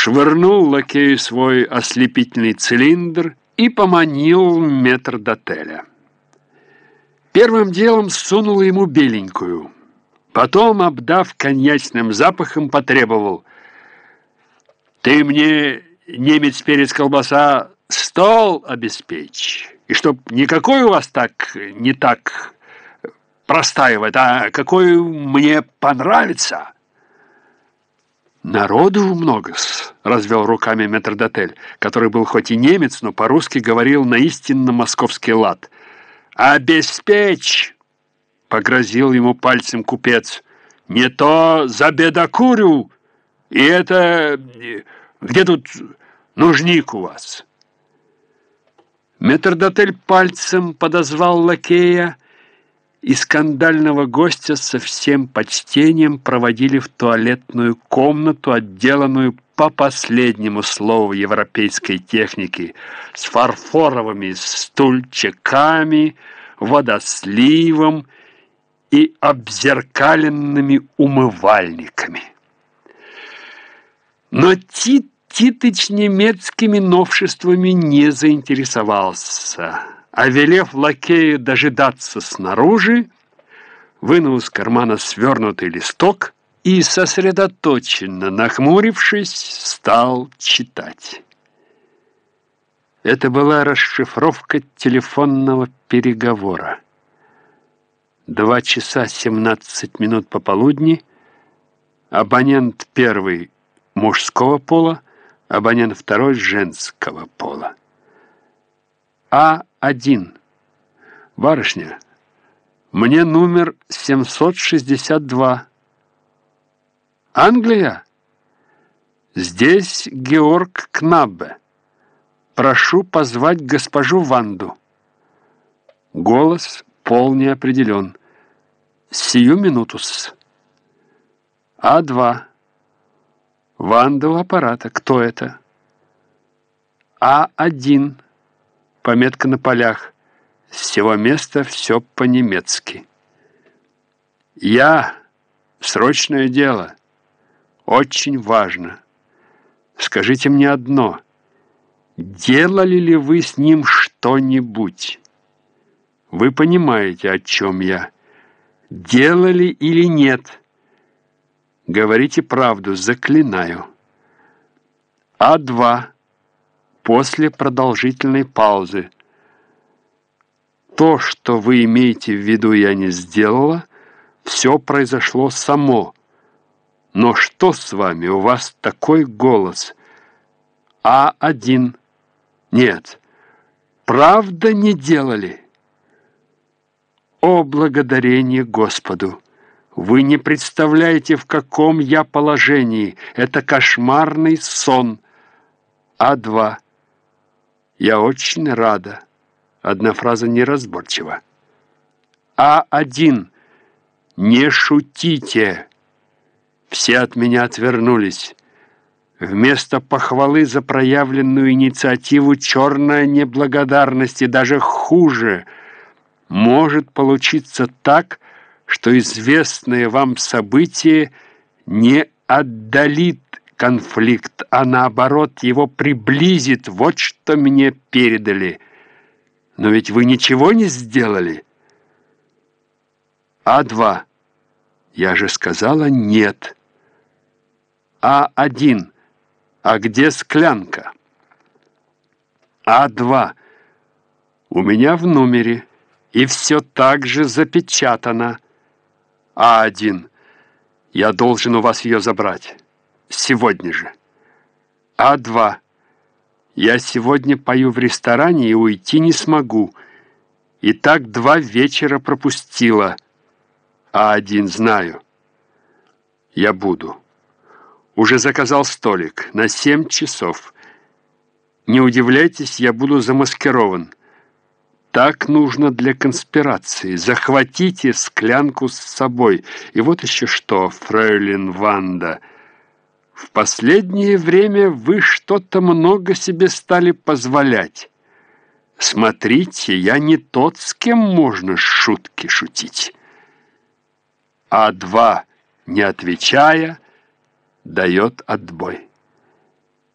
швырнул лакею свой ослепительный цилиндр и поманил метрдотеля. Первым делом сунул ему беленькую. Потом, обдав коньячным запахом, потребовал. «Ты мне, немец, перец, колбаса, стол обеспечь, и чтоб никакой у вас так не так простаивает, а какой мне понравится». «Народу много-с», — развел руками метрдотель, который был хоть и немец, но по-русски говорил на истинно московский лад. «Обеспечь!» — погрозил ему пальцем купец. «Не то забедокурю, и это... Где тут нужник у вас?» Метрдотель пальцем подозвал лакея, и скандального гостя со всем почтением проводили в туалетную комнату, отделанную по последнему слову европейской техники, с фарфоровыми стульчиками, водосливом и обзеркаленными умывальниками. Но Тит Титыч немецкими новшествами не заинтересовался – а велев лакею дожидаться снаружи, вынул из кармана свернутый листок и, сосредоточенно нахмурившись, стал читать. Это была расшифровка телефонного переговора. Два часа семнадцать минут пополудни, абонент первый мужского пола, абонент второй женского пола. А1. Барышня, мне номер 762. Англия? Здесь Георг Кнаббе. Прошу позвать госпожу Ванду. Голос пол не определен. Сию минутус. А2. Ванда у аппарата. Кто это? А1. Пометка на полях. С всего места все по-немецки. Я. Срочное дело. Очень важно. Скажите мне одно. Делали ли вы с ним что-нибудь? Вы понимаете, о чем я. Делали или нет? Говорите правду, заклинаю. А2 после продолжительной паузы. То, что вы имеете в виду, я не сделала, все произошло само. Но что с вами? У вас такой голос. А1. Нет. Правда не делали? О, благодарение Господу! Вы не представляете, в каком я положении. Это кошмарный сон. А2. «Я очень рада». Одна фраза неразборчива. «А1. Не шутите». Все от меня отвернулись. Вместо похвалы за проявленную инициативу черная неблагодарность и даже хуже может получиться так, что известное вам событие не отдалит конфликт, а наоборот его приблизит. Вот что мне передали. Но ведь вы ничего не сделали. А2. Я же сказала нет. А1. А где склянка? А2. У меня в номере. И все так же запечатано. А1. Я должен у вас ее забрать сегодня же. А2. Я сегодня пою в ресторане и уйти не смогу. И так два вечера пропустила. А1 знаю. Я буду. Уже заказал столик на семь часов. Не удивляйтесь, я буду замаскирован. Так нужно для конспирации. Захватите склянку с собой. И вот еще что, фрейлин Ванда — в последнее время вы что-то много себе стали позволять. Смотрите, я не тот, с кем можно шутки шутить. А два, не отвечая, дает отбой.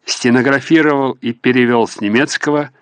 стенографировал и перевел с немецкого –